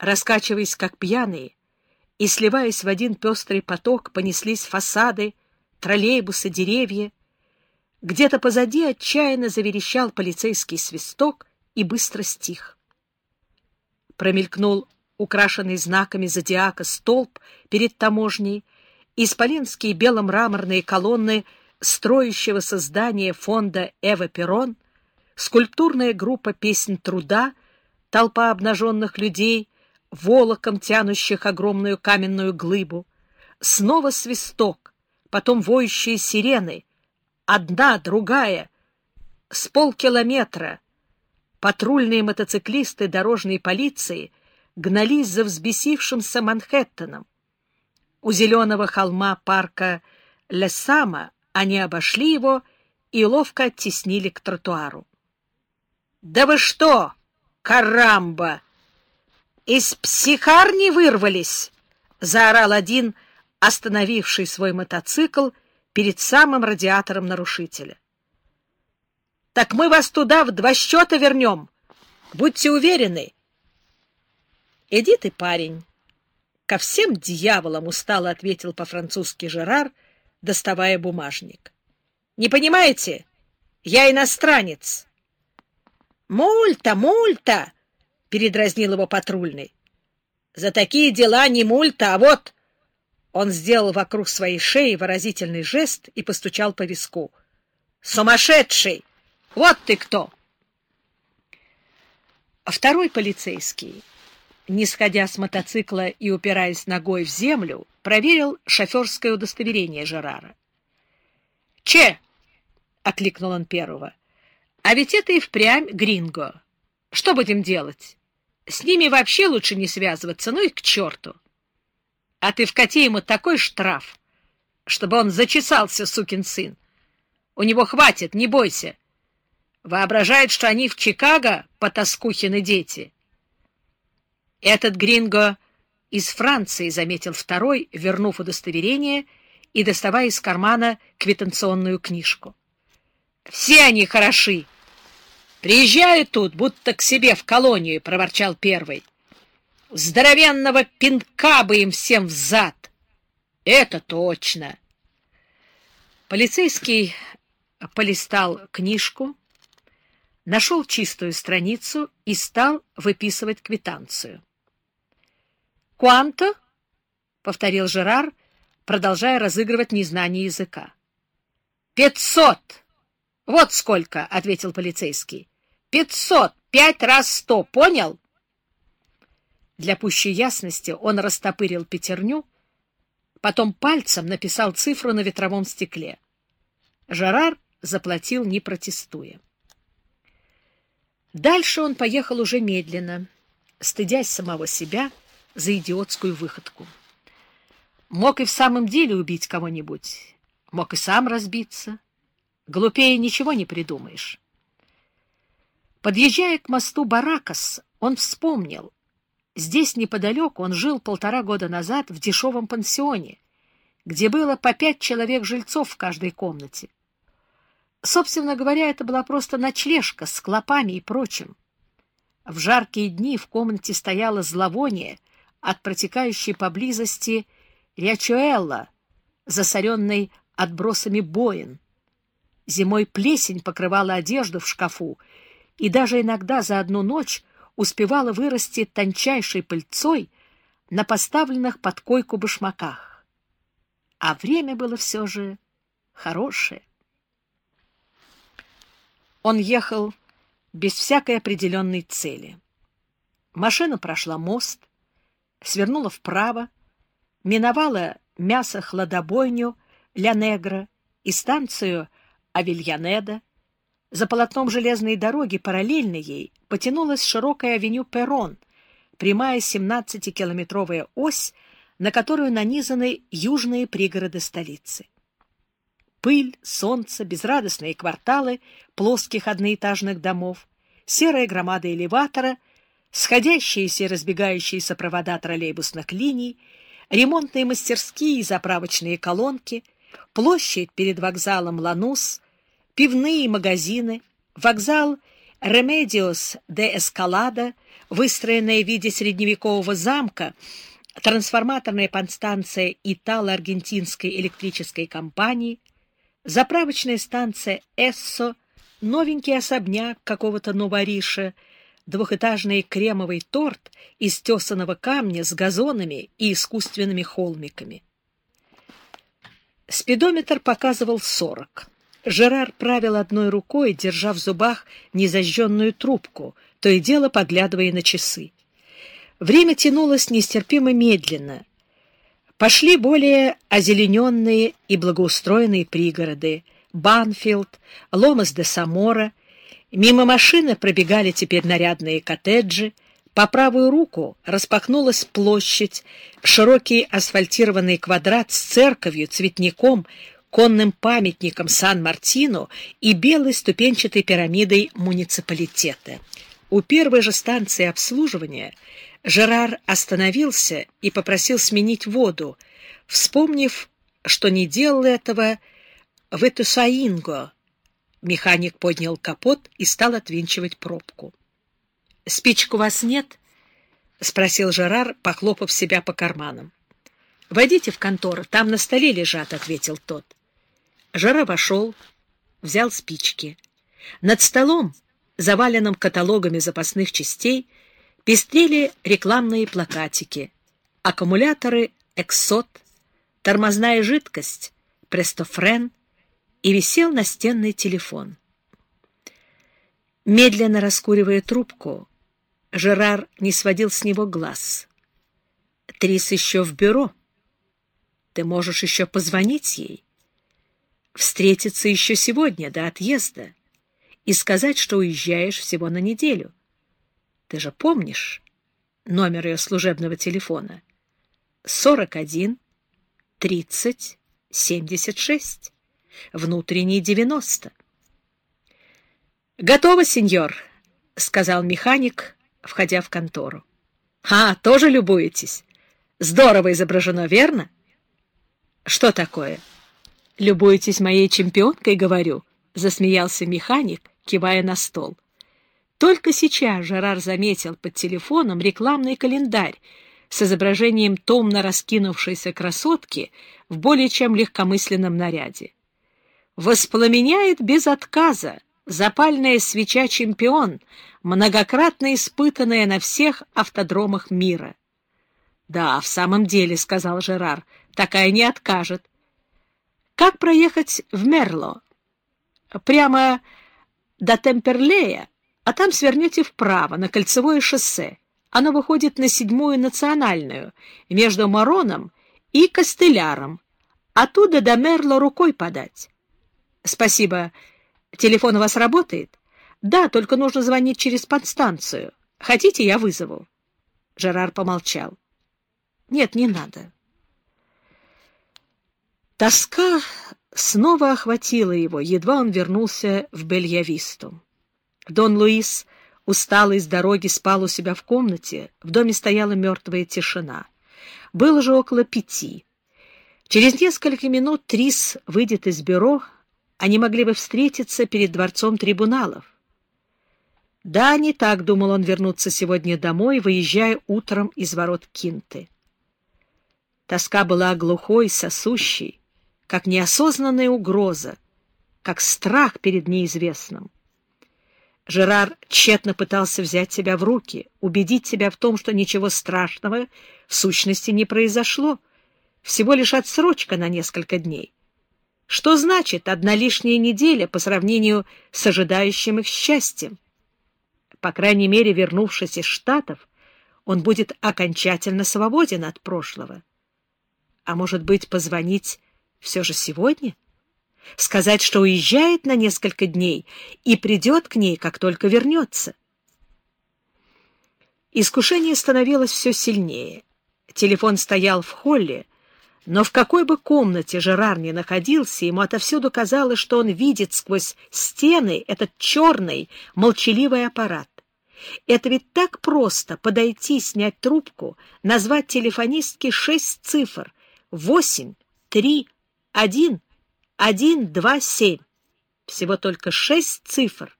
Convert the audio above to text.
Раскачиваясь, как пьяные, и, сливаясь в один пестрый поток, понеслись фасады, троллейбусы, деревья. Где-то позади отчаянно заверещал полицейский свисток и быстро стих. Промелькнул украшенный знаками зодиака столб перед таможней, исполинские беломраморные колонны строящегося здания фонда «Эва Перрон», скульптурная группа «Песнь труда», толпа обнаженных людей, волоком тянущих огромную каменную глыбу, снова свисток, потом воющие сирены, одна, другая, с полкилометра. Патрульные мотоциклисты дорожной полиции гнались за взбесившимся Манхэттеном. У зеленого холма парка Лесама они обошли его и ловко оттеснили к тротуару. — Да вы что, карамба! Из психарни вырвались! — заорал один, остановивший свой мотоцикл перед самым радиатором нарушителя. — Так мы вас туда в два счета вернем. Будьте уверены. — Иди ты, парень. Ко всем дьяволам устало ответил по-французски Жерар, доставая бумажник. — Не понимаете? Я иностранец. — Мульта, мульта! — передразнил его патрульный. — За такие дела не мульта, а вот... Он сделал вокруг своей шеи выразительный жест и постучал по виску. — Сумасшедший! Вот ты кто! Второй полицейский, не сходя с мотоцикла и упираясь ногой в землю, проверил шоферское удостоверение Жерара. — Че! — окликнул он первого. — А ведь это и впрямь гринго. Что будем делать? С ними вообще лучше не связываться, ну и к черту. А ты вкати ему такой штраф, чтобы он зачесался, сукин сын. У него хватит, не бойся. Воображает, что они в Чикаго, потаскухины дети. Этот гринго из Франции, заметил второй, вернув удостоверение и доставая из кармана квитанционную книжку. Все они хороши. Приезжают тут, будто к себе в колонию, проворчал первый. Здоровенного пинка бы им всем в зад. Это точно. Полицейский полистал книжку, нашел чистую страницу и стал выписывать квитанцию. «Куанто?» — повторил Жерар, продолжая разыгрывать незнание языка. «Пятьсот!» «Вот сколько!» — ответил полицейский. «Пятьсот! Пять раз сто! Понял?» Для пущей ясности он растопырил пятерню, потом пальцем написал цифру на ветровом стекле. Жерар заплатил, не протестуя. Дальше он поехал уже медленно, стыдясь самого себя за идиотскую выходку. Мог и в самом деле убить кого-нибудь, мог и сам разбиться. Глупее ничего не придумаешь. Подъезжая к мосту Баракас, он вспомнил. Здесь неподалеку он жил полтора года назад в дешевом пансионе, где было по пять человек жильцов в каждой комнате. Собственно говоря, это была просто ночлежка с клопами и прочим. В жаркие дни в комнате стояло зловоние от протекающей поблизости Рячуэлла, засоренной отбросами боин. Зимой плесень покрывала одежду в шкафу, и даже иногда за одну ночь успевала вырасти тончайшей пыльцой на поставленных под койку башмаках. А время было все же хорошее. Он ехал без всякой определенной цели. Машина прошла мост, свернула вправо, миновала мясо-хладобойню Ля Негра и станцию Авильянеда. За полотном железной дороги, параллельно ей, потянулась широкая авеню Перрон, прямая 17-километровая ось, на которую нанизаны южные пригороды столицы. Пыль, солнце, безрадостные кварталы плоских одноэтажных домов, серая громада элеватора, сходящиеся и разбегающиеся провода троллейбусных линий, ремонтные мастерские и заправочные колонки, площадь перед вокзалом Ланус, пивные магазины, вокзал Ремедиос де Эскалада, выстроенная в виде средневекового замка, трансформаторная подстанция Итало-Аргентинской электрической компании, заправочная станция Эссо, новенький особняк какого-то новориша, двухэтажный кремовый торт из тесаного камня с газонами и искусственными холмиками. Спидометр показывал сорок. Жерар правил одной рукой, держа в зубах незажженную трубку, то и дело поглядывая на часы. Время тянулось нестерпимо медленно. Пошли более озелененные и благоустроенные пригороды — Банфилд, Ломас де Самора. Мимо машины пробегали теперь нарядные коттеджи. По правую руку распахнулась площадь, широкий асфальтированный квадрат с церковью, цветником, конным памятником Сан-Мартино и белой ступенчатой пирамидой муниципалитета. У первой же станции обслуживания Жерар остановился и попросил сменить воду, вспомнив, что не делал этого в Этусаинго. Механик поднял капот и стал отвинчивать пробку. — Спичек у вас нет? — спросил Жерар, похлопав себя по карманам. — Войдите в контору, там на столе лежат, — ответил тот. Жара вошел, взял спички. Над столом, заваленным каталогами запасных частей, пестрели рекламные плакатики, аккумуляторы «Эксот», тормозная жидкость «Престофрен» и висел настенный телефон. Медленно раскуривая трубку, Жерар не сводил с него глаз. «Трис еще в бюро. Ты можешь еще позвонить ей» встретиться еще сегодня до отъезда и сказать, что уезжаешь всего на неделю. Ты же помнишь номер ее служебного телефона? 41 30 76. Внутренний 90. «Готово, сеньор», — сказал механик, входя в контору. «А, тоже любуетесь? Здорово изображено, верно?» «Что такое?» «Любуетесь моей чемпионкой, говорю», — засмеялся механик, кивая на стол. Только сейчас Жерар заметил под телефоном рекламный календарь с изображением томно раскинувшейся красотки в более чем легкомысленном наряде. «Воспламеняет без отказа запальная свеча-чемпион, многократно испытанная на всех автодромах мира». «Да, в самом деле», — сказал Жерар, — «такая не откажет. Как проехать в Мерло? Прямо до Темперлея, а там свернете вправо, на кольцевое шоссе. Оно выходит на седьмую национальную, между Мароном и Костыляром. Оттуда до Мерло рукой подать. Спасибо. Телефон у вас работает? Да, только нужно звонить через подстанцию. Хотите, я вызову? Жерар помолчал. Нет, не надо. Тоска снова охватила его, едва он вернулся в Бельявисту. Дон Луис, усталый с дороги, спал у себя в комнате, в доме стояла мертвая тишина. Было же около пяти. Через несколько минут Трис выйдет из бюро, они могли бы встретиться перед дворцом трибуналов. Да, не так думал он вернуться сегодня домой, выезжая утром из ворот Кинты. Тоска была глухой, сосущей, как неосознанная угроза, как страх перед неизвестным. Жерар тщетно пытался взять себя в руки, убедить себя в том, что ничего страшного в сущности не произошло, всего лишь отсрочка на несколько дней. Что значит одна лишняя неделя по сравнению с ожидающим их счастьем? По крайней мере, вернувшись из Штатов, он будет окончательно свободен от прошлого. А может быть, позвонить все же сегодня? Сказать, что уезжает на несколько дней и придет к ней, как только вернется. Искушение становилось все сильнее. Телефон стоял в холле, но в какой бы комнате Жерар ни находился, ему отовсюду казалось, что он видит сквозь стены этот черный, молчаливый аппарат. Это ведь так просто — подойти, снять трубку, назвать телефонистке шесть цифр — восемь, три, один, один, два, семь. Всего только шесть цифр.